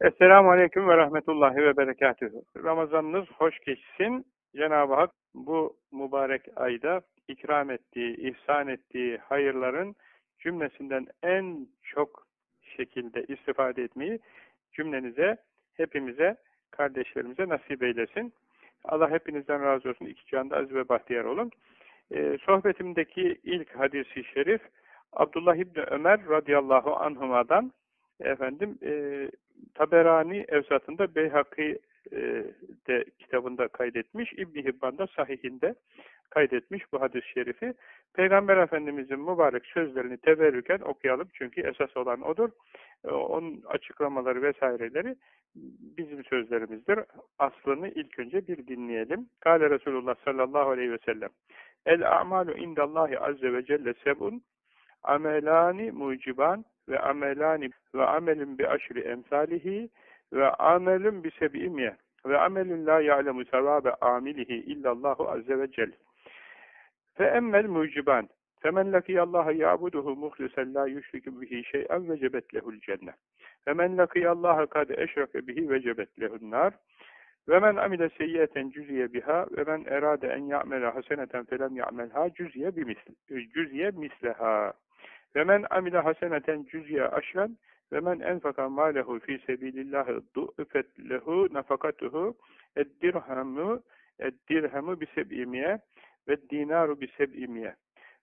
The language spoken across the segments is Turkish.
Esselamu Aleyküm ve Rahmetullahi ve Berekatühü. Ramazanınız hoş geçsin. Cenab-ı Hak bu mübarek ayda ikram ettiği, ihsan ettiği hayırların cümlesinden en çok şekilde istifade etmeyi cümlenize, hepimize, kardeşlerimize nasip eylesin. Allah hepinizden razı olsun. İki canda aziz ve bahtiyar olun. Ee, sohbetimdeki ilk hadisi şerif Abdullah İbni Ömer radıyallahu anhuma'dan efendim e, Taberani Evsat'ında Beyhaki e, de kitabında kaydetmiş, İbn Hibban da sahihinde kaydetmiş bu hadis-i şerifi. Peygamber Efendimizin mübarek sözlerini teberrüken okuyalım çünkü esas olan odur. E, onun açıklamaları vesaireleri bizim sözlerimizdir. Aslını ilk önce bir dinleyelim. Kale Resulullah sallallahu aleyhi ve sellem El a'malu indallahi azze ve celle sebun amelani muciban ve amelani ve amelin bi aşri emsalihi ve amelin bi seb'imiye ve amelin la ya'lemu sevabe amilihi illallahu azze ve celle. Fe emmel muciban femen lakiyallaha ya'buduhu muhlisen la yüşriku bihi şey'en vecebet lehul cennet. Femen lakiyallaha kad eşreke bihi vecebet lehun nar. Ve men amile seyyiyeten cüziye biha ve men erade en ya'mele haseneten felem ya'melha cüziye bimisle, cüziye misleha. Ve men amile haseneten cüzye aşren ve men enfaka malehu fi sebilillahi du'fet lehu nafakatuhu eddirhamu eddirhamu bi seb'imiye ve dinaru bi seb'imiye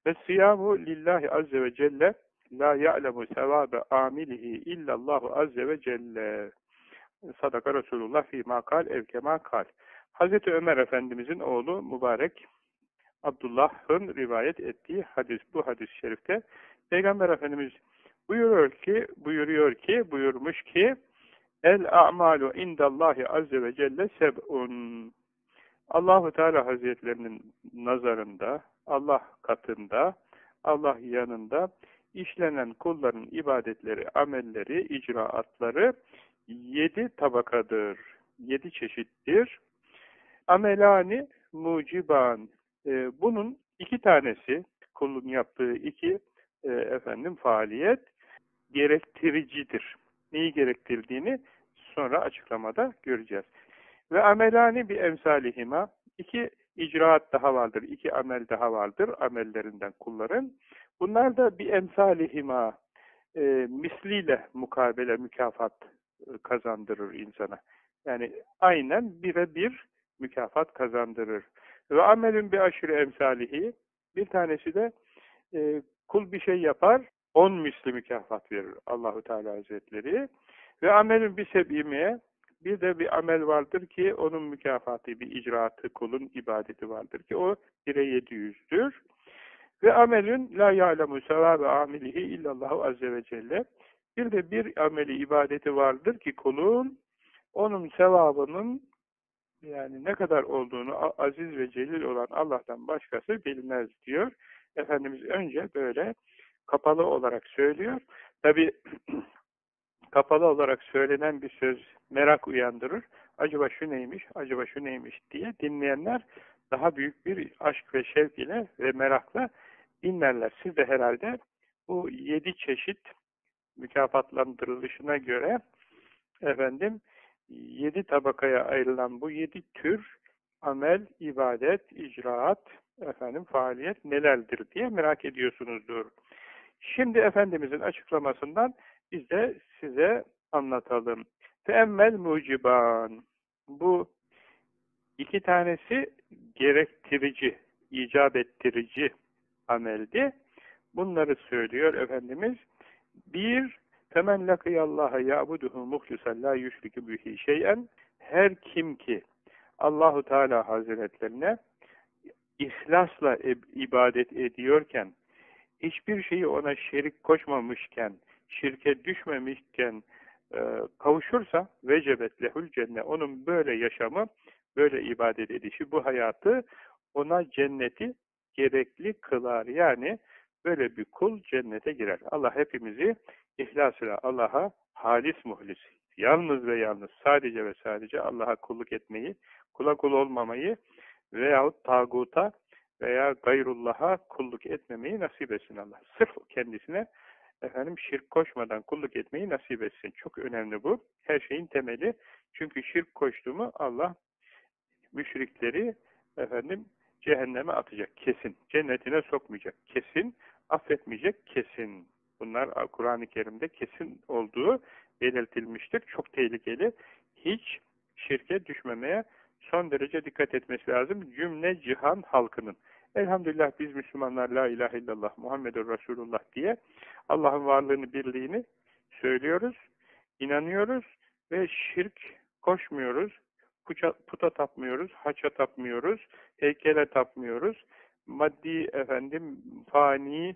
ve siyamu lillahi azze ve celle la ya'lemu sevabe amilihi illallahu azze ve celle. Sadaka Resulullah fi makal evkema kal Hazreti Ömer Efendimizin oğlu mübarek Abdullah'ın rivayet ettiği hadis bu hadis-i şerifte Peygamber Efendimiz buyuruyor ki, buyuruyor ki, buyurmuş ki El a'malu indallahi azze ve celle seb'un Allahu Teala Hazretlerinin nazarında, Allah katında, Allah yanında işlenen kulların ibadetleri, amelleri, icraatları yedi tabakadır, yedi çeşittir. Amelani muciban. Ee, bunun iki tanesi, kulun yaptığı iki e, efendim faaliyet gerektiricidir. Neyi gerektirdiğini sonra açıklamada göreceğiz. Ve amelani bir emsalihima iki icraat daha vardır, iki amel daha vardır amellerinden kulların. Bunlar da bir emsalihima e, misliyle mukabele, mükafat e, kazandırır insana. Yani aynen bire bir mükafat kazandırır. Ve amelin bir aşırı emsalihi bir tanesi de e, Kul bir şey yapar, on misli mükafat verir Allahu Teala Hazretleri. Ve amelin bir sebimiye, bir de bir amel vardır ki onun mükafatı, bir icraatı, kulun ibadeti vardır ki o bire yedi yüzdür. Ve amelün la ya'lemu sevabe amilihi illallahu azze ve celle. Bir de bir ameli ibadeti vardır ki kulun onun sevabının yani ne kadar olduğunu aziz ve celil olan Allah'tan başkası bilmez diyor. Efendimiz önce böyle kapalı olarak söylüyor. Tabi kapalı olarak söylenen bir söz merak uyandırır. Acaba şu neymiş, acaba şu neymiş diye dinleyenler daha büyük bir aşk ve şevk ile ve merakla dinlerler. Siz de herhalde bu yedi çeşit mükafatlandırılışına göre efendim yedi tabakaya ayrılan bu yedi tür amel, ibadet, icraat, efendim faaliyet nelerdir diye merak ediyorsunuzdur. Şimdi Efendimizin açıklamasından biz de size anlatalım. Teemmel muciban. Bu iki tanesi gerektirici, icap ettirici ameldi. Bunları söylüyor Efendimiz. Bir, temen lakiyallaha ya'buduhu muhlisen la yüşrikü bihi şeyen. Her kim ki Allahu Teala Hazretlerine ihlasla ibadet ediyorken, hiçbir şeyi ona şerik koşmamışken, şirke düşmemişken e, kavuşursa vecebet lehul cennet. Onun böyle yaşamı, böyle ibadet edişi, bu hayatı ona cenneti gerekli kılar. Yani böyle bir kul cennete girer. Allah hepimizi ihlasıyla Allah'a halis muhlis, yalnız ve yalnız, sadece ve sadece Allah'a kulluk etmeyi, kula kul olmamayı, veyahut tağuta veya gayrullah'a kulluk etmemeyi nasip etsin Allah. Sırf kendisine efendim şirk koşmadan kulluk etmeyi nasip etsin. Çok önemli bu. Her şeyin temeli. Çünkü şirk koştuğumu Allah müşrikleri efendim cehenneme atacak kesin. Cennetine sokmayacak kesin. Affetmeyecek kesin. Bunlar Kur'an-ı Kerim'de kesin olduğu belirtilmiştir. Çok tehlikeli. Hiç şirke düşmemeye son derece dikkat etmesi lazım. Cümle cihan halkının. Elhamdülillah biz Müslümanlar la ilahe illallah Muhammedur Resulullah diye Allah'ın varlığını, birliğini söylüyoruz, inanıyoruz ve şirk koşmuyoruz, puta, puta tapmıyoruz, haça tapmıyoruz, heykele tapmıyoruz, maddi efendim fani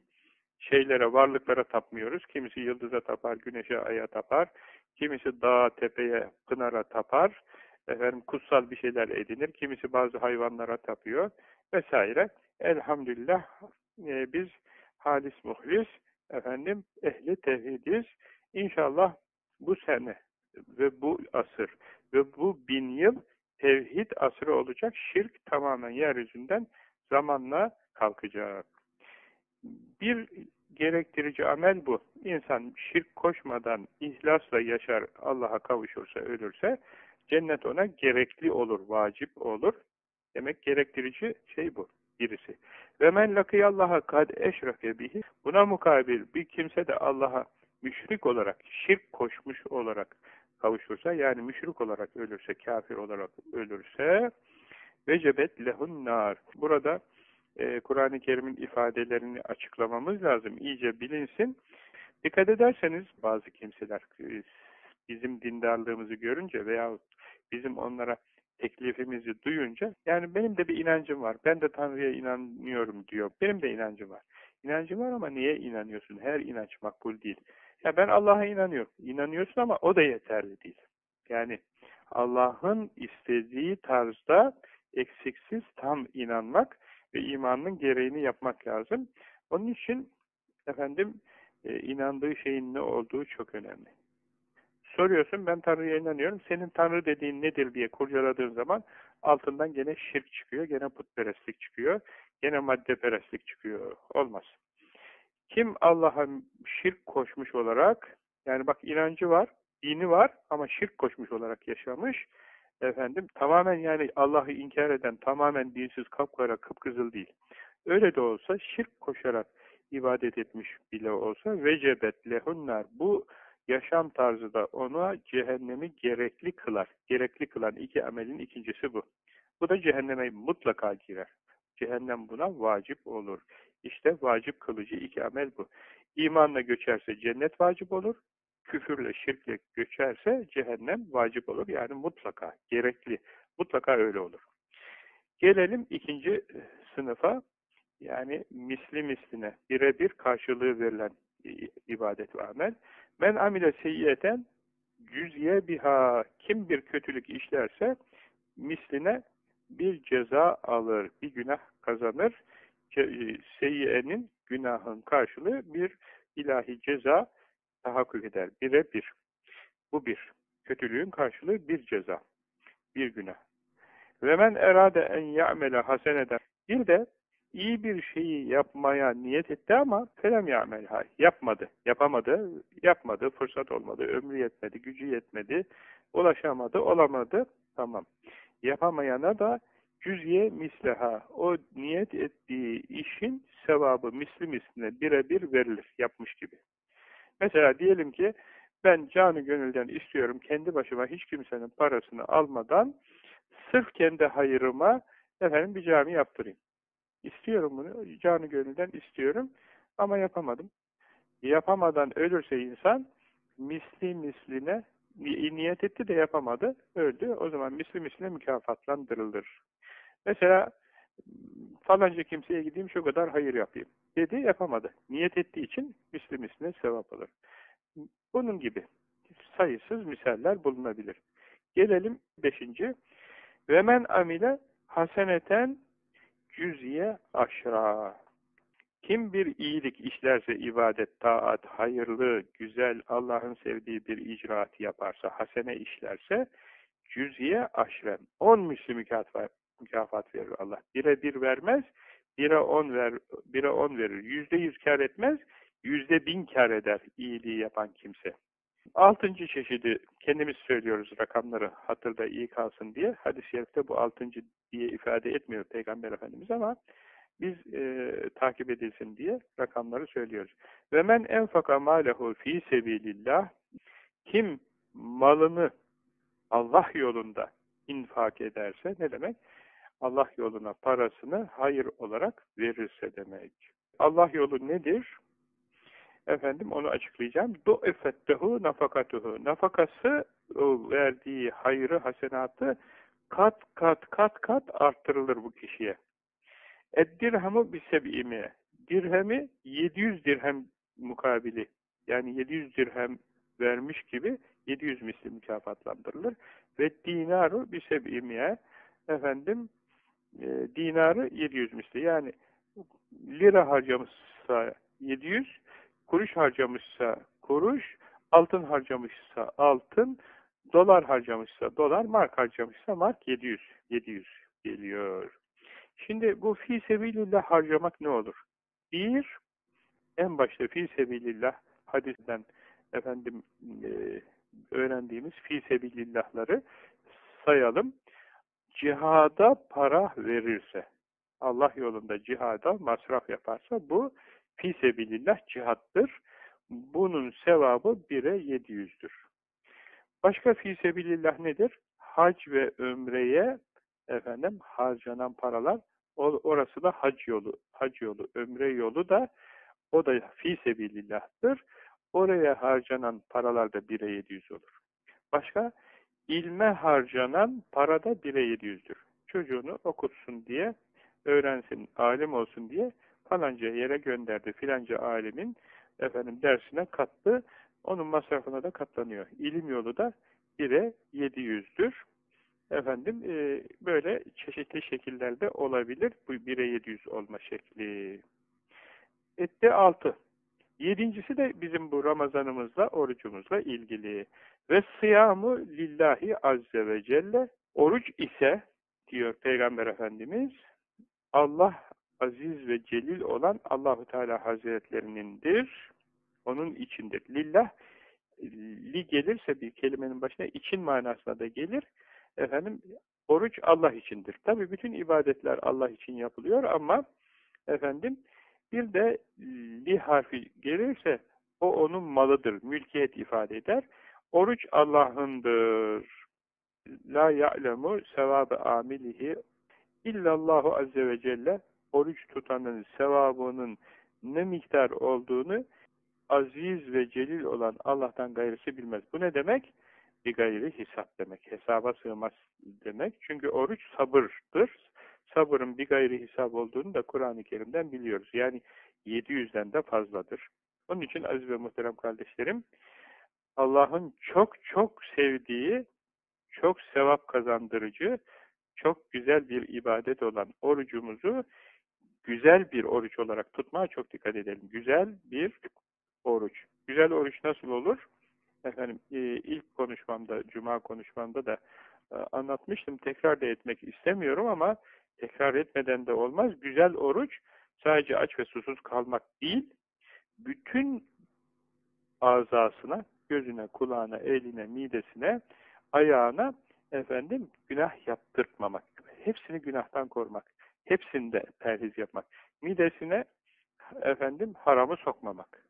şeylere, varlıklara tapmıyoruz. Kimisi yıldıza tapar, güneşe, aya tapar, kimisi dağa, tepeye, pınara tapar, efendim kutsal bir şeyler edinir, kimisi bazı hayvanlara tapıyor vesaire. Elhamdülillah e, biz halis muhlis, efendim ehli tevhidiz. İnşallah bu sene ve bu asır ve bu bin yıl tevhid asrı olacak. Şirk tamamen yeryüzünden zamanla kalkacak. Bir gerektirici amel bu. İnsan şirk koşmadan ihlasla yaşar, Allah'a kavuşursa, ölürse cennet ona gerekli olur, vacip olur. Demek gerektirici şey bu birisi. Ve men lakiyallaha kad eşrake bihi. Buna mukabil bir kimse de Allah'a müşrik olarak, şirk koşmuş olarak kavuşursa, yani müşrik olarak ölürse, kafir olarak ölürse, vecebet lehun nar. Burada e, Kur'an-ı Kerim'in ifadelerini açıklamamız lazım. İyice bilinsin. Dikkat ederseniz bazı kimseler e, bizim dindarlığımızı görünce veya bizim onlara teklifimizi duyunca yani benim de bir inancım var. Ben de Tanrı'ya inanıyorum diyor. Benim de inancım var. İnancım var ama niye inanıyorsun? Her inanç makbul değil. Ya ben Allah'a inanıyorum. İnanıyorsun ama o da yeterli değil. Yani Allah'ın istediği tarzda eksiksiz tam inanmak ve imanın gereğini yapmak lazım. Onun için efendim e, inandığı şeyin ne olduğu çok önemli. Soruyorsun ben Tanrı'ya inanıyorum. Senin Tanrı dediğin nedir diye kurcaladığın zaman altından gene şirk çıkıyor, gene putperestlik çıkıyor, gene maddeperestlik çıkıyor. Olmaz. Kim Allah'a şirk koşmuş olarak, yani bak inancı var, dini var ama şirk koşmuş olarak yaşamış, efendim tamamen yani Allah'ı inkar eden, tamamen dinsiz, kapkara, kıpkızıl değil. Öyle de olsa şirk koşarak ibadet etmiş bile olsa vecebet lehunnar. Bu yaşam tarzı da ona cehennemi gerekli kılar. Gerekli kılan iki amelin ikincisi bu. Bu da cehenneme mutlaka girer. Cehennem buna vacip olur. İşte vacip kılıcı iki amel bu. İmanla göçerse cennet vacip olur. Küfürle, şirkle göçerse cehennem vacip olur. Yani mutlaka, gerekli. Mutlaka öyle olur. Gelelim ikinci sınıfa. Yani misli misline, birebir karşılığı verilen ibadet ve amel. Men amile seyyiyeten cüzye biha kim bir kötülük işlerse misline bir ceza alır, bir günah kazanır. E, seyyiyenin günahın karşılığı bir ilahi ceza tahakkuk eder. Bire bir. Bu bir. Kötülüğün karşılığı bir ceza. Bir günah. Ve men erade en ya'mele haseneden. Bir de iyi bir şeyi yapmaya niyet etti ama felem ya'melha. Yapmadı. Yapamadı. Yapmadı. Fırsat olmadı. Ömrü yetmedi. Gücü yetmedi. Ulaşamadı. Olamadı. Tamam. Yapamayana da cüzye misleha. O niyet ettiği işin sevabı misli misline birebir verilir. Yapmış gibi. Mesela diyelim ki ben canı gönülden istiyorum kendi başıma hiç kimsenin parasını almadan sırf kendi hayırıma efendim bir cami yaptırayım. İstiyorum bunu. Canı gönülden istiyorum. Ama yapamadım. Yapamadan ölürse insan misli misline niyet etti de yapamadı. Öldü. O zaman misli misline mükafatlandırılır. Mesela falanca kimseye gideyim şu kadar hayır yapayım. Dedi yapamadı. Niyet ettiği için misli misline sevap alır. Bunun gibi sayısız misaller bulunabilir. Gelelim beşinci. Ve men amile haseneten cüziye aşra. Kim bir iyilik işlerse ibadet, taat, hayırlı, güzel, Allah'ın sevdiği bir icraat yaparsa, hasene işlerse cüziye aşren. On misli mükafat, mükafat verir Allah. Bire bir vermez, bire on ver, bire on verir. Yüzde yüz kar etmez, yüzde bin kar eder iyiliği yapan kimse. Altıncı çeşidi kendimiz söylüyoruz rakamları hatırda iyi kalsın diye. Hadis-i şerifte bu altıncı diye ifade etmiyor Peygamber Efendimiz ama biz e, takip edilsin diye rakamları söylüyoruz. Ve men enfaka malehu fi sebilillah kim malını Allah yolunda infak ederse ne demek? Allah yoluna parasını hayır olarak verirse demek. Allah yolu nedir? Efendim onu açıklayacağım. Du'ifettehu nafakatuhu. Nafakası o verdiği hayrı, hasenatı kat kat kat kat arttırılır bu kişiye. Eddirhamu biseb'imi. Dirhemi 700 dirhem mukabili. Yani 700 dirhem vermiş gibi 700 misli mükafatlandırılır. Ve dinaru biseb'imiye efendim e, dinarı 700 misli. Yani lira harcamışsa 700, kuruş harcamışsa kuruş, altın harcamışsa altın, dolar harcamışsa dolar, mark harcamışsa mark 700, 700 geliyor. Şimdi bu fi sebilillah harcamak ne olur? Bir, en başta fi sebilillah hadisten efendim e, öğrendiğimiz fi sebilillahları sayalım. Cihada para verirse, Allah yolunda cihada masraf yaparsa bu fi sebilillah cihattır. Bunun sevabı bire yedi yüzdür. Başka fi sebilillah nedir? Hac ve ömreye efendim harcanan paralar orası da hac yolu. Hac yolu, ömre yolu da o da fi sebilillah'tır. Oraya harcanan paralar da bire yedi yüz olur. Başka ilme harcanan para da bire yedi yüzdür. Çocuğunu okutsun diye öğrensin, alim olsun diye falanca yere gönderdi. Filanca alimin efendim dersine kattı. Onun masrafına da katlanıyor. İlim yolu da 1'e 700'dür. Efendim e, böyle çeşitli şekillerde olabilir. Bu 1'e 700 olma şekli. Ette 6. Yedincisi de bizim bu Ramazanımızla, orucumuzla ilgili. Ve sıyamu lillahi azze ve celle. Oruç ise diyor Peygamber Efendimiz Allah aziz ve celil olan Allahu Teala Hazretlerinindir. Onun içindir. Lillah li gelirse bir kelimenin başına için manasına da gelir. Efendim oruç Allah içindir. Tabi bütün ibadetler Allah için yapılıyor ama efendim bir de li harfi gelirse o onun malıdır. Mülkiyet ifade eder. Oruç Allah'ındır. La ya'lemu sevabı amilihi illallahu azze ve celle oruç tutanın sevabının ne miktar olduğunu aziz ve celil olan Allah'tan gayrısı bilmez. Bu ne demek? Bir gayri hesap demek. Hesaba sığmaz demek. Çünkü oruç sabırdır. Sabırın bir gayri hesap olduğunu da Kur'an-ı Kerim'den biliyoruz. Yani 700'den de fazladır. Onun için aziz ve muhterem kardeşlerim, Allah'ın çok çok sevdiği, çok sevap kazandırıcı, çok güzel bir ibadet olan orucumuzu güzel bir oruç olarak tutmaya çok dikkat edelim. Güzel bir oruç. Güzel oruç nasıl olur? Efendim e, ilk konuşmamda, cuma konuşmamda da e, anlatmıştım. Tekrar da etmek istemiyorum ama tekrar etmeden de olmaz. Güzel oruç sadece aç ve susuz kalmak değil, bütün azasına, gözüne, kulağına, eline, midesine, ayağına efendim günah yaptırtmamak. Hepsini günahtan korumak. Hepsinde perhiz yapmak. Midesine efendim haramı sokmamak.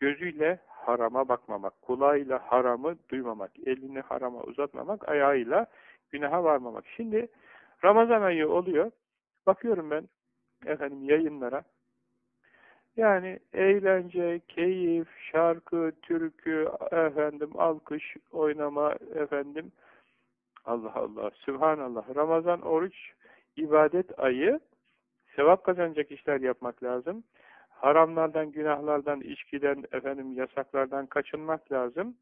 Gözüyle harama bakmamak. Kulağıyla haramı duymamak. Elini harama uzatmamak. Ayağıyla günaha varmamak. Şimdi Ramazan ayı oluyor. Bakıyorum ben efendim yayınlara. Yani eğlence, keyif, şarkı, türkü, efendim alkış, oynama, efendim Allah Allah, Sübhanallah. Ramazan oruç ibadet ayı sevap kazanacak işler yapmak lazım. Haramlardan, günahlardan, içkiden, efendim yasaklardan kaçınmak lazım.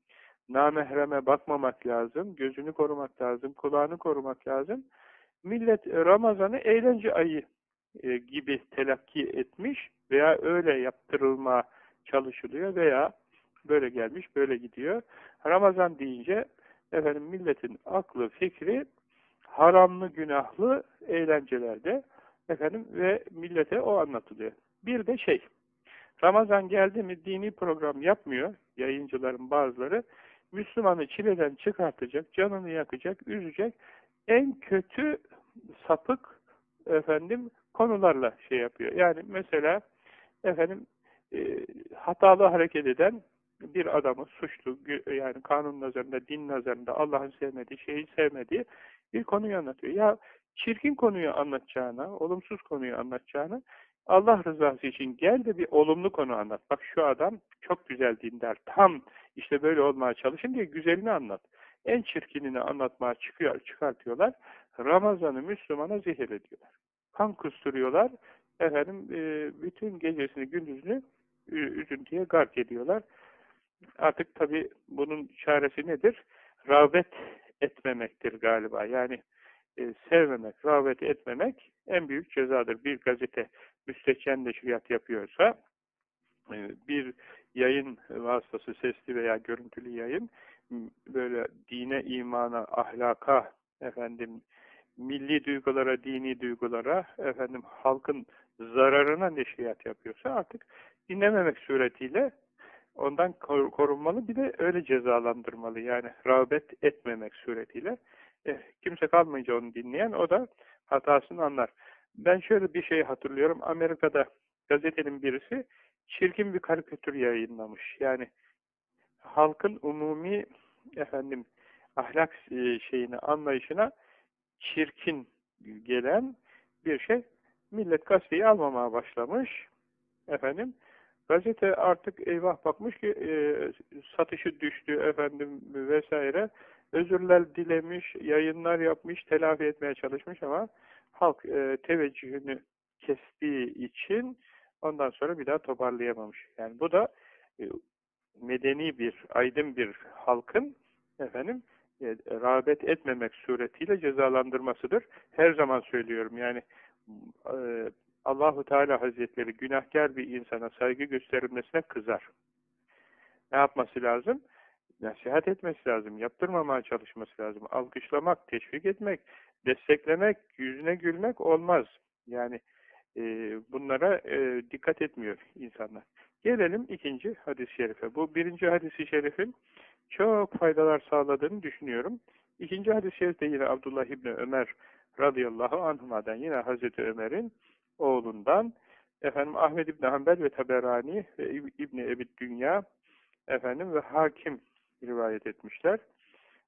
Namehreme bakmamak lazım. Gözünü korumak lazım. Kulağını korumak lazım. Millet Ramazan'ı eğlence ayı e, gibi telakki etmiş veya öyle yaptırılma çalışılıyor veya böyle gelmiş, böyle gidiyor. Ramazan deyince efendim milletin aklı, fikri haramlı, günahlı eğlencelerde efendim ve millete o anlatılıyor. Bir de şey, Ramazan geldi mi dini program yapmıyor yayıncıların bazıları. Müslümanı çileden çıkartacak, canını yakacak, üzecek en kötü sapık efendim konularla şey yapıyor. Yani mesela efendim e, hatalı hareket eden bir adamı suçlu yani kanun nazarında, din nazarında Allah'ın sevmediği, şeyi sevmediği bir konuyu anlatıyor. Ya çirkin konuyu anlatacağına, olumsuz konuyu anlatacağına Allah rızası için gel de bir olumlu konu anlat. Bak şu adam çok güzel dindar. Tam işte böyle olmaya çalışın diye güzelini anlat. En çirkinini anlatmaya çıkıyor, çıkartıyorlar. Ramazan'ı Müslümana zehir ediyorlar. Kan kusturuyorlar. Efendim bütün gecesini gündüzünü üzüntüye gark ediyorlar. Artık tabi bunun çaresi nedir? Rağbet etmemektir galiba. Yani e, sevmemek, rağbet etmemek en büyük cezadır. Bir gazete müstehcen neşriyat yapıyorsa, e, bir yayın vasıtası, sesli veya görüntülü yayın, böyle dine, imana, ahlaka, efendim, milli duygulara, dini duygulara, efendim, halkın zararına neşriyat yapıyorsa artık dinlememek suretiyle ondan korunmalı bir de öyle cezalandırmalı yani rağbet etmemek suretiyle eh, kimse kalmayınca onu dinleyen o da hatasını anlar. Ben şöyle bir şey hatırlıyorum Amerika'da gazetenin birisi çirkin bir karikatür yayınlamış. Yani halkın umumi efendim ahlak e, şeyini anlayışına çirkin gelen bir şey. Millet gazeteyi almamaya başlamış. Efendim Gazete artık eyvah bakmış ki e, satışı düştü efendim vesaire. Özürler dilemiş, yayınlar yapmış, telafi etmeye çalışmış ama halk e, teveccühünü kestiği için ondan sonra bir daha toparlayamamış. Yani bu da e, medeni bir, aydın bir halkın efendim e, rağbet etmemek suretiyle cezalandırmasıdır. Her zaman söylüyorum yani e, Allahu Teala Hazretleri günahkar bir insana saygı gösterilmesine kızar. Ne yapması lazım? Nasihat etmesi lazım, yaptırmamaya çalışması lazım. Alkışlamak, teşvik etmek, desteklemek, yüzüne gülmek olmaz. Yani e, bunlara e, dikkat etmiyor insanlar. Gelelim ikinci hadis-i şerife. Bu birinci hadis-i şerifin çok faydalar sağladığını düşünüyorum. İkinci hadis-i şerif de yine Abdullah İbni Ömer radıyallahu anhuma'dan yine Hazreti Ömer'in oğlundan efendim Ahmed İbni Hanbel ve Taberani ve İbni Ebi Dünya efendim ve Hakim rivayet etmişler.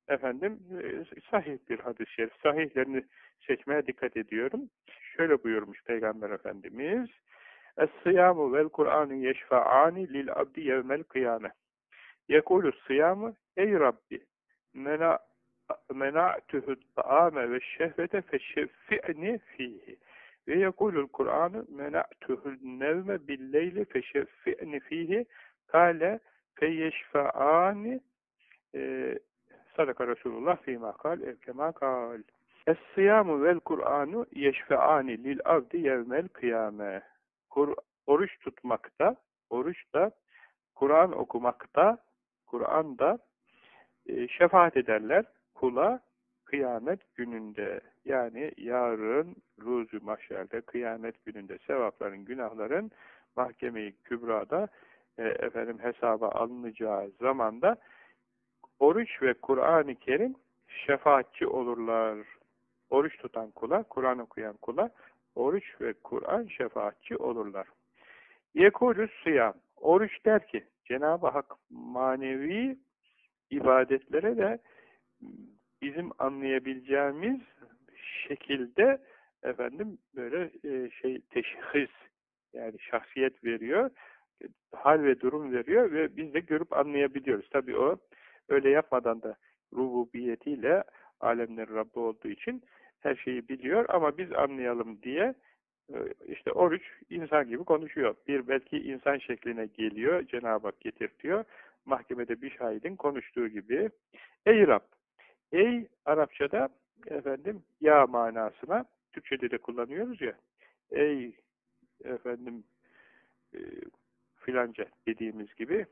Efendim e, sahih bir hadis-i şerif. Sahihlerini seçmeye dikkat ediyorum. Şöyle buyurmuş Peygamber Efendimiz Es-sıyamu vel Kur'anu yeşfa'ani lil abdi yevmel kıyame. Yekulü sıyamu ey Rabbi mena mena'tuhu ta'ame ve şehvete feşeffi'ni fihi. Ve yekulul Kur'an'ı mena'tuhul nevme billeyli feşeffi'ni fihi kale feyeşfa'ani e, sadaka Resulullah fîmâ kal evkemâ kal. Es-sıyamu vel Kur'anu yeşfe'ani lil abdi yevmel kıyame. Kur, oruç tutmakta, oruç da, Kur'an okumakta, Kur'an'da e, şefaat ederler kula kıyamet gününde yani yarın ruzu mahşerde kıyamet gününde sevapların günahların mahkemeyi kübrada e, efendim hesaba alınacağı zamanda oruç ve Kur'an-ı Kerim şefaatçi olurlar. Oruç tutan kula, Kur'an okuyan kula oruç ve Kur'an şefaatçi olurlar. Yekulü sıyam. Oruç der ki Cenab-ı Hak manevi ibadetlere de bizim anlayabileceğimiz şekilde efendim böyle e, şey teşhis yani şahsiyet veriyor, hal ve durum veriyor ve biz de görüp anlayabiliyoruz. Tabi o öyle yapmadan da rububiyetiyle alemlerin Rabbi olduğu için her şeyi biliyor ama biz anlayalım diye e, işte oruç insan gibi konuşuyor. Bir belki insan şekline geliyor, Cenab-ı Hak getirtiyor. Mahkemede bir şahidin konuştuğu gibi. Ey Rab! Ey Arapçada efendim ya manasına Türkçede de kullanıyoruz ya. Ey efendim e, filanca dediğimiz gibi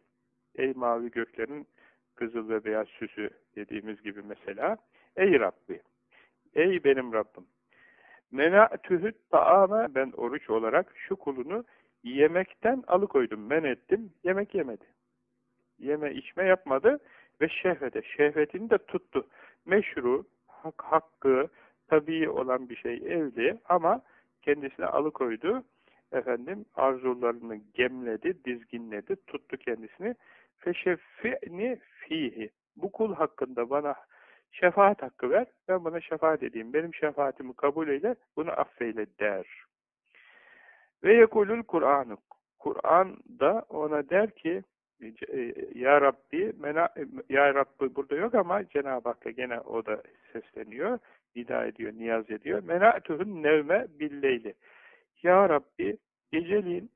ey mavi göklerin kızıl ve beyaz süsü dediğimiz gibi mesela ey Rabbi ey benim Rabbim mena'tühüt ta'ame ben oruç olarak şu kulunu yemekten alıkoydum, men ettim, yemek yemedi. Yeme içme yapmadı ve şehvete, şehvetini de tuttu. Meşru, hak, hakkı, tabii olan bir şey evli ama kendisine alıkoydu. Efendim arzularını gemledi, dizginledi, tuttu kendisini. Feşeffi'ni fihi. Bu kul hakkında bana şefaat hakkı ver, ben buna şefaat edeyim. Benim şefaatimi kabul eyle, bunu affeyle der. Ve yekulul Kur'an'ı. Kur'an da ona der ki, Ya Rabbi, mena, Ya Rabbi burada yok ama Cenab-ı Hakk'a gene o da sesleniyor, nida ediyor, niyaz ediyor. Mena'tuhun nevme billeyli. Ya Rabbi, geceliğin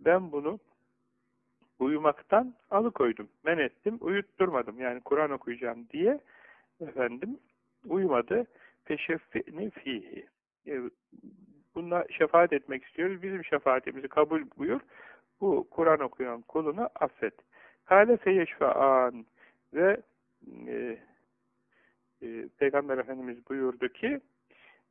ben bunu uyumaktan alıkoydum, men ettim, uyutturmadım. Yani Kur'an okuyacağım diye efendim uyumadı. Feşeffini fihi. E, bununla şefaat etmek istiyoruz. Bizim şefaatimizi kabul buyur. Bu Kur'an okuyan kulunu affet. Kale feyeşfa'an ve e, e, Peygamber Efendimiz buyurdu ki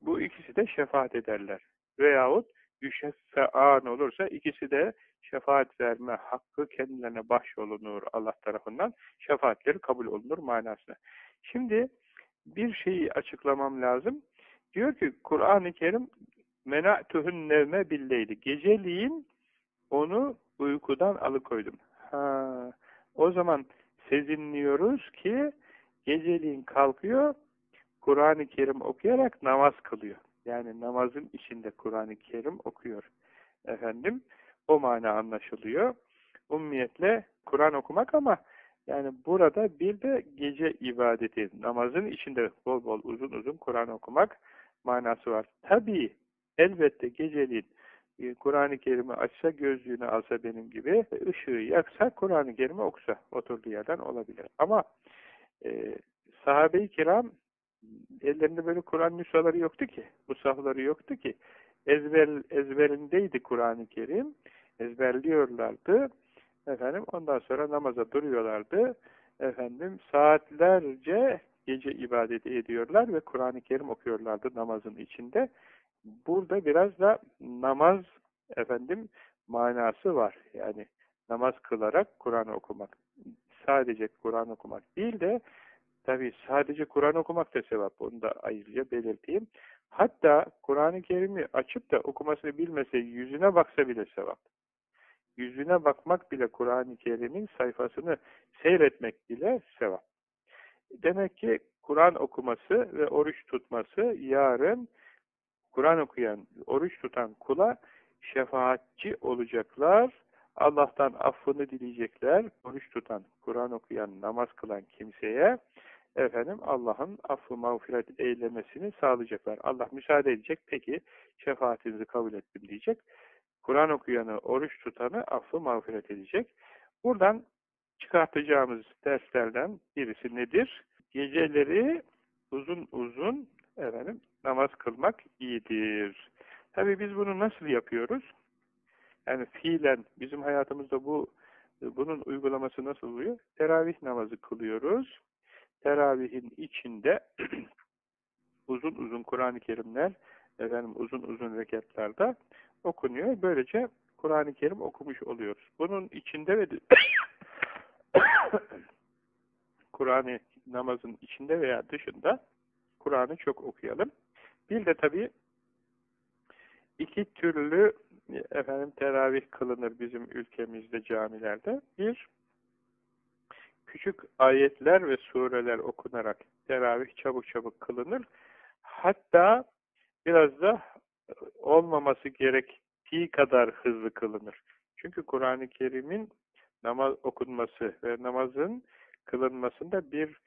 bu ikisi de şefaat ederler. Veyahut yüşeffe'an olursa ikisi de şefaat verme hakkı kendilerine bahşolunur Allah tarafından. Şefaatleri kabul olunur manasına. Şimdi bir şeyi açıklamam lazım. Diyor ki Kur'an-ı Kerim mena'tuhun nevme billeydi. Geceliğin onu uykudan alıkoydum. Ha, o zaman sezinliyoruz ki geceliğin kalkıyor Kur'an-ı Kerim okuyarak namaz kılıyor. Yani namazın içinde Kur'an-ı Kerim okuyor. Efendim o mana anlaşılıyor. Ummiyetle Kur'an okumak ama yani burada bir de gece ibadeti, namazın içinde bol bol uzun uzun Kur'an okumak manası var. Tabii elbette geceliğin Kur'an-ı Kerim'i açsa, gözlüğünü alsa benim gibi, ışığı yaksa, Kur'an-ı Kerim'i okusa, oturduğu yerden olabilir. Ama e, sahabe-i kiram ellerinde böyle Kur'an nüshaları yoktu ki, musafları yoktu ki. Ezber, ezberindeydi Kur'an-ı Kerim, ezberliyorlardı. Efendim ondan sonra namaza duruyorlardı. Efendim saatlerce gece ibadeti ediyorlar ve Kur'an-ı Kerim okuyorlardı namazın içinde. Burada biraz da namaz efendim manası var. Yani namaz kılarak Kur'an okumak. Sadece Kur'an okumak değil de tabi sadece Kur'an okumak da sevap. Onu da ayrıca belirteyim. Hatta Kur'an-ı Kerim'i açıp da okumasını bilmese yüzüne baksa bile sevap yüzüne bakmak bile Kur'an-ı Kerim'in sayfasını seyretmek bile sevap. Demek ki Kur'an okuması ve oruç tutması yarın Kur'an okuyan, oruç tutan kula şefaatçi olacaklar. Allah'tan affını dileyecekler. Oruç tutan, Kur'an okuyan, namaz kılan kimseye efendim Allah'ın affı mağfiret eylemesini sağlayacaklar. Allah müsaade edecek. Peki şefaatinizi kabul ettim diyecek. Kur'an okuyanı, oruç tutanı affı mağfiret edecek. Buradan çıkartacağımız derslerden birisi nedir? Geceleri uzun uzun efendim namaz kılmak iyidir. Tabii biz bunu nasıl yapıyoruz? Yani fiilen bizim hayatımızda bu bunun uygulaması nasıl oluyor? Teravih namazı kılıyoruz. Teravihin içinde uzun uzun Kur'an-ı Kerimler efendim uzun uzun rekatlarda okunuyor. Böylece Kur'an-ı Kerim okumuş oluyoruz. Bunun içinde ve Kur'an'ı namazın içinde veya dışında Kur'an'ı çok okuyalım. Bir de tabii iki türlü efendim teravih kılınır bizim ülkemizde camilerde. Bir, küçük ayetler ve sureler okunarak teravih çabuk çabuk kılınır. Hatta biraz da olmaması gerektiği kadar hızlı kılınır. Çünkü Kur'an-ı Kerim'in namaz okunması ve namazın kılınmasında bir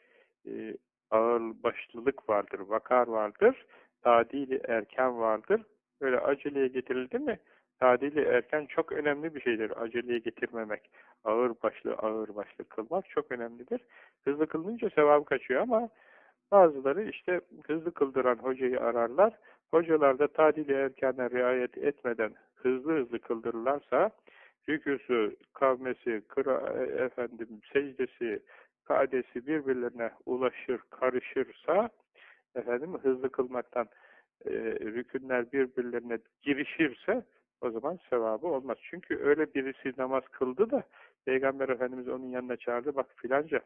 e, ağır başlılık vardır, vakar vardır, tadili erken vardır. Böyle aceleye getirildi mi, tadili erken çok önemli bir şeydir. Aceleye getirmemek, ağır başlı ağır başlı kılmak çok önemlidir. Hızlı kılınınca sevabı kaçıyor ama bazıları işte hızlı kıldıran hocayı ararlar. Hocalar da tadil erkenine riayet etmeden hızlı hızlı kıldırırlarsa rüküsü, kavmesi, kıra, efendim, secdesi, kadesi birbirlerine ulaşır, karışırsa efendim hızlı kılmaktan e, rükünler birbirlerine girişirse o zaman sevabı olmaz. Çünkü öyle birisi namaz kıldı da Peygamber Efendimiz onun yanına çağırdı. Bak filanca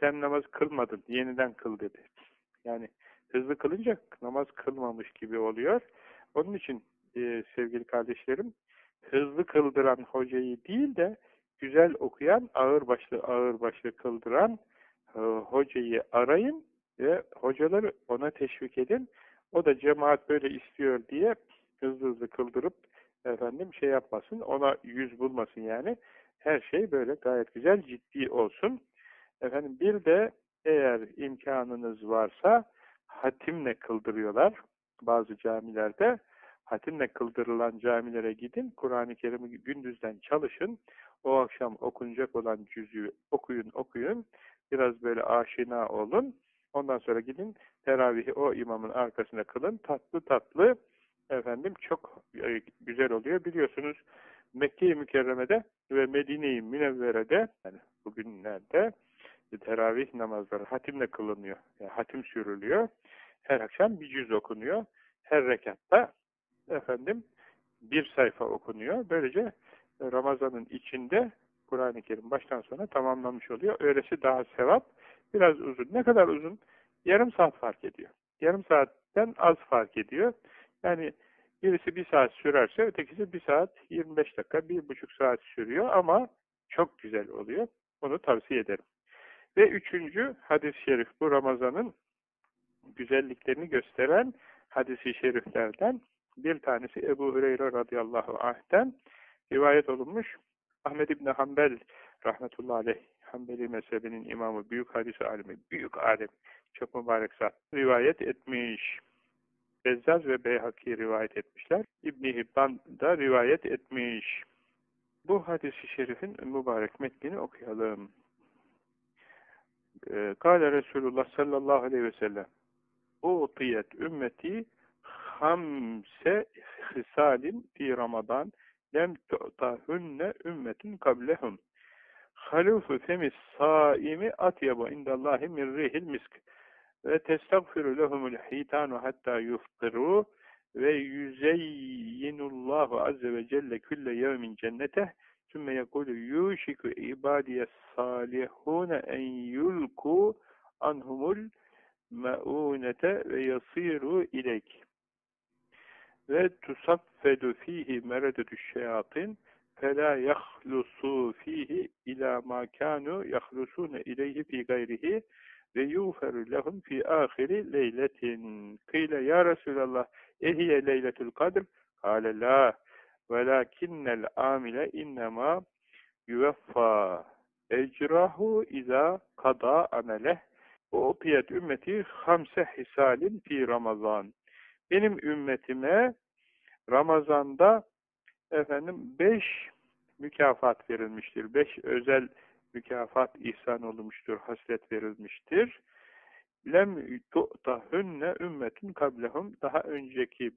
sen namaz kılmadın. Yeniden kıl dedi. Yani hızlı kılınca namaz kılmamış gibi oluyor. Onun için e, sevgili kardeşlerim hızlı kıldıran hocayı değil de güzel okuyan, ağır başlı ağır başlı kıldıran e, hocayı arayın ve hocaları ona teşvik edin. O da cemaat böyle istiyor diye hızlı hızlı kıldırıp efendim şey yapmasın, ona yüz bulmasın yani. Her şey böyle gayet güzel, ciddi olsun. Efendim bir de eğer imkanınız varsa hatimle kıldırıyorlar bazı camilerde. Hatimle kıldırılan camilere gidin, Kur'an-ı Kerim'i gündüzden çalışın. O akşam okunacak olan cüzü okuyun okuyun. Biraz böyle aşina olun. Ondan sonra gidin teravihi o imamın arkasında kılın. Tatlı tatlı efendim çok e, güzel oluyor. Biliyorsunuz Mekke-i Mükerreme'de ve Medine-i Münevvere'de yani bugünlerde teravih namazları hatimle kılınıyor. Yani hatim sürülüyor. Her akşam bir cüz okunuyor. Her rekatta efendim bir sayfa okunuyor. Böylece Ramazan'ın içinde Kur'an-ı Kerim baştan sona tamamlanmış oluyor. Öylesi daha sevap. Biraz uzun. Ne kadar uzun? Yarım saat fark ediyor. Yarım saatten az fark ediyor. Yani birisi bir saat sürerse ötekisi bir saat 25 dakika, bir buçuk saat sürüyor ama çok güzel oluyor. Onu tavsiye ederim. Ve üçüncü hadis-i şerif bu Ramazan'ın güzelliklerini gösteren hadis-i şeriflerden bir tanesi Ebu Hüreyre radıyallahu anh'ten rivayet olunmuş. Ahmed İbni Hanbel rahmetullahi aleyh Hanbeli mezhebinin imamı, büyük hadis alimi, büyük alim, çok mübarek zat rivayet etmiş. Bezzaz ve Beyhaki rivayet etmişler. İbn Hibban da rivayet etmiş. Bu hadisi şerifin mübarek metnini okuyalım. Ee, Kale Resulullah sallallahu aleyhi ve sellem U'tiyet ümmeti hamse hisalin fi Ramazan lem tu'tahunne ümmetin kablehum. Halufu femis saimi atyabu indallahi min rihil misk. Ve testagfiru lehumul hitanu hatta yuftiru ve yüzeyyinullahu azze ve celle külle yevmin cennete. Sümme yekulu yuşiku ibadiye salihune en yulku anhumul me'unete ve yasiru ileyk ve tusaffedu fihi meredetü şeyatin fela yahlusu fihi ila ma kanu yahlusune ileyhi fi gayrihi ve yuferu lehum fi ahiri leyletin. Kıyle ya Resulallah ehiye leyletül kadr. Kale la velakinnel amile innema yüveffa ecrahu iza kada ameleh. O piyet ümmeti hamse hisalin fi ramazan. Benim ümmetime Ramazan'da efendim beş mükafat verilmiştir. Beş özel mükafat ihsan olmuştur, hasret verilmiştir. Lem tu'tahünne ümmetin kablehum daha önceki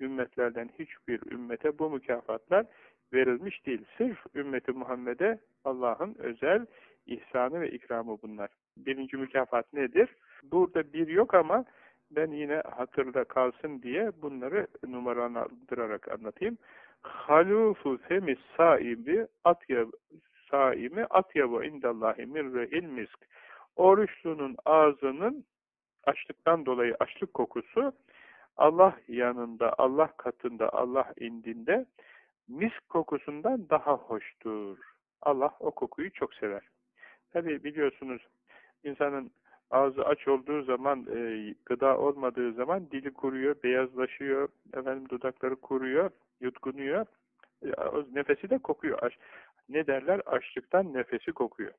ümmetlerden hiçbir ümmete bu mükafatlar verilmiş değil. Sırf ümmeti Muhammed'e Allah'ın özel ihsanı ve ikramı bunlar. Birinci mükafat nedir? Burada bir yok ama ben yine hatırda kalsın diye bunları numaralandırarak anlatayım. Halufu femis sahibi atyab saimi atyabu indallahi min rehil misk. Oruçlunun ağzının açlıktan dolayı açlık kokusu Allah yanında, Allah katında, Allah indinde misk kokusundan daha hoştur. Allah o kokuyu çok sever. Tabi biliyorsunuz insanın ağzı aç olduğu zaman, e, gıda olmadığı zaman dili kuruyor, beyazlaşıyor, efendim dudakları kuruyor, yutkunuyor. E, nefesi de kokuyor. Aç, ne derler? Açlıktan nefesi kokuyor.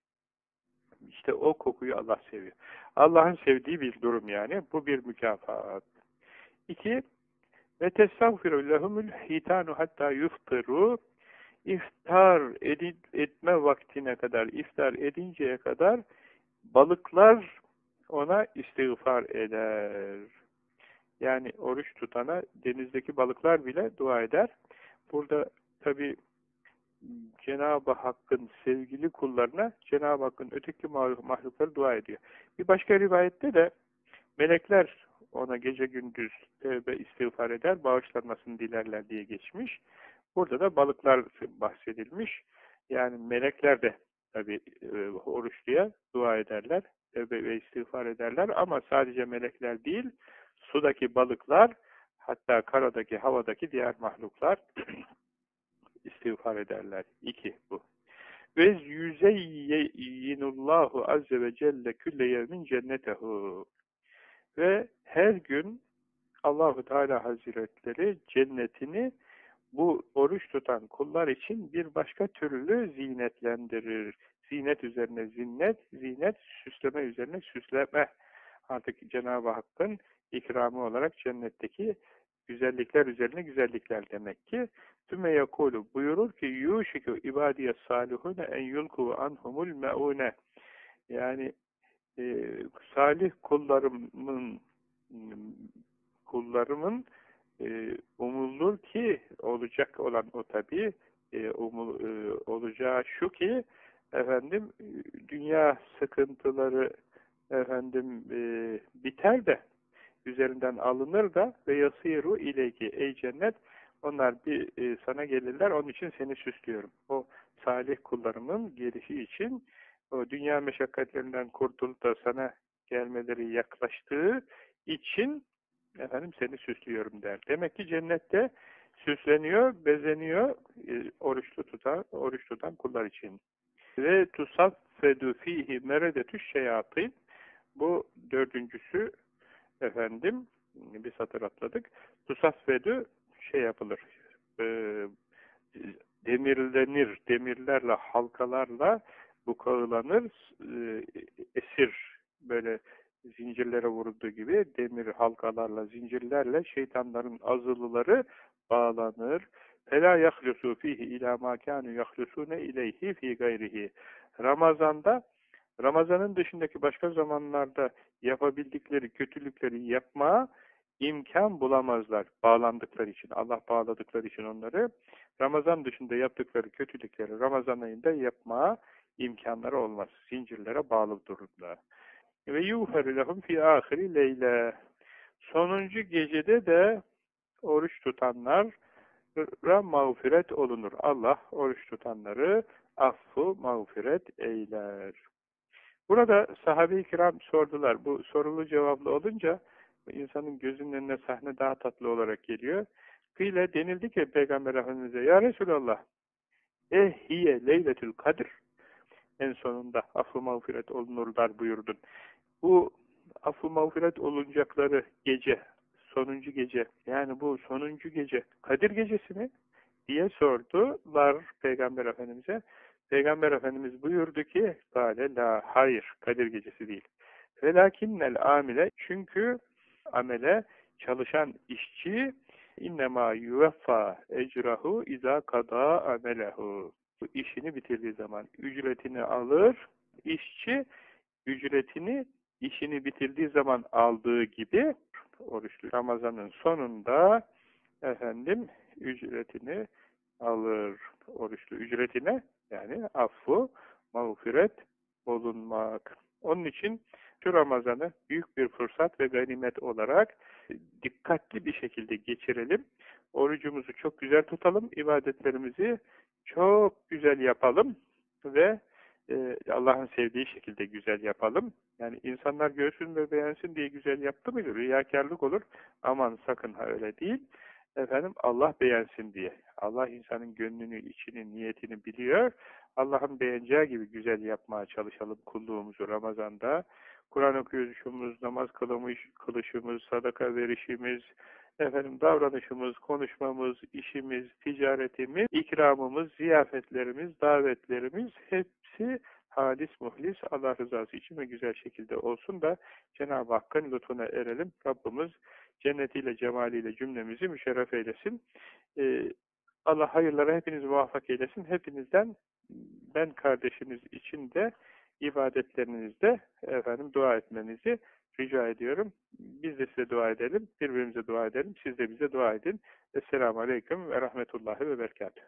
İşte o kokuyu Allah seviyor. Allah'ın sevdiği bir durum yani. Bu bir mükafat. İki, ve testağfiru lehumul hitanu hatta yuftiru iftar edin, etme vaktine kadar, iftar edinceye kadar balıklar ona istiğfar eder. Yani oruç tutana denizdeki balıklar bile dua eder. Burada tabi Cenab-ı Hakk'ın sevgili kullarına Cenab-ı Hakk'ın öteki mahlukları dua ediyor. Bir başka rivayette de melekler ona gece gündüz tevbe istiğfar eder, bağışlanmasını dilerler diye geçmiş. Burada da balıklar bahsedilmiş. Yani melekler de tabi e, oruçluya dua ederler tevbe ve istiğfar ederler ama sadece melekler değil, sudaki balıklar, hatta karadaki, havadaki diğer mahluklar istiğfar ederler. İki bu. Ve yüzeyyinullahu azze ve celle külle yevmin cennetehu. Ve her gün Allahu Teala Hazretleri cennetini bu oruç tutan kullar için bir başka türlü zinetlendirir. Zinet üzerine zinnet, zinet süsleme üzerine süsleme. Artık Cenab-ı Hakk'ın ikramı olarak cennetteki güzellikler üzerine güzellikler demek ki. Tüme yakulu buyurur ki yuşiku ibadiye salihune en yulku anhumul meune. Yani e, salih kullarımın kullarımın e, umulur ki olacak olan o tabi e, umul, e, olacağı şu ki efendim dünya sıkıntıları efendim e, biter de üzerinden alınır da ve yasiru ileki ey cennet onlar bir e, sana gelirler onun için seni süslüyorum. O salih kullarımın gelişi için o dünya meşakkatlerinden kurtulup da sana gelmeleri yaklaştığı için efendim seni süslüyorum der. Demek ki cennette süsleniyor, bezeniyor e, oruçlu tutan, oruç tutan kullar için. Ve tusaffedu fihi meredetü şeyatîn bu dördüncüsü efendim bir satır atladık. Tusaffedu şey yapılır e, demirlenir, demirlerle, halkalarla bu kağılanır, e, esir böyle zincirlere vurulduğu gibi demir halkalarla, zincirlerle şeytanların azılıları bağlanır. فَلَا يَخْلُسُوا ف۪يهِ اِلَى مَا كَانُوا يَخْلُسُونَ اِلَيْهِ ف۪ي غَيْرِهِ Ramazan'da, Ramazan'ın dışındaki başka zamanlarda yapabildikleri kötülükleri yapmaya imkan bulamazlar bağlandıkları için. Allah bağladıkları için onları. Ramazan dışında yaptıkları kötülükleri Ramazan ayında yapmaya imkanları olmaz. Zincirlere bağlı dururlar. Ve yuferu lehum fi ahiri leyle. Sonuncu gecede de oruç tutanlar mağfiret olunur. Allah oruç tutanları affu mağfiret eyler. Burada sahabe-i kiram sordular. Bu sorulu cevaplı olunca insanın gözünün önüne sahne daha tatlı olarak geliyor. Kıyle denildi ki Peygamber Efendimiz'e Ya Resulallah ehiye leyletül kadir en sonunda affı mağfiret olunurlar buyurdun. Bu affı mağfiret olunacakları gece sonuncu gece yani bu sonuncu gece Kadir gecesi mi? diye sordular Peygamber Efendimiz'e. Peygamber Efendimiz buyurdu ki Kale la hayır Kadir gecesi değil. Velakinnel amile çünkü amele çalışan işçi innema yuveffa ecrahu iza kada amelehu bu işini bitirdiği zaman ücretini alır işçi ücretini işini bitirdiği zaman aldığı gibi oruçlu Ramazan'ın sonunda efendim ücretini alır oruçlu ücretine yani affu mağfiret olunmak. Onun için şu Ramazan'ı büyük bir fırsat ve ganimet olarak dikkatli bir şekilde geçirelim. Orucumuzu çok güzel tutalım, ibadetlerimizi çok güzel yapalım ve e, Allah'ın sevdiği şekilde güzel yapalım. Yani insanlar görsün ve beğensin diye güzel yaptı mı riyakarlık olur. Aman sakın ha öyle değil. Efendim Allah beğensin diye. Allah insanın gönlünü, içini, niyetini biliyor. Allah'ın beğeneceği gibi güzel yapmaya çalışalım kulluğumuzu Ramazan'da. Kur'an okuyuşumuz, namaz kılmış, kılışımız, sadaka verişimiz, efendim davranışımız, konuşmamız, işimiz, ticaretimiz, ikramımız, ziyafetlerimiz, davetlerimiz hepsi halis muhlis Allah rızası için ve güzel şekilde olsun da Cenab-ı Hakk'ın lütfuna erelim. Rabbimiz cennetiyle, cemaliyle cümlemizi müşerref eylesin. Ee, Allah hayırlara hepinizi muvaffak eylesin. Hepinizden ben kardeşiniz için de ibadetlerinizde efendim dua etmenizi rica ediyorum. Biz de size dua edelim, birbirimize dua edelim, siz de bize dua edin. Esselamu Aleyküm ve Rahmetullahi ve Berekatuhu.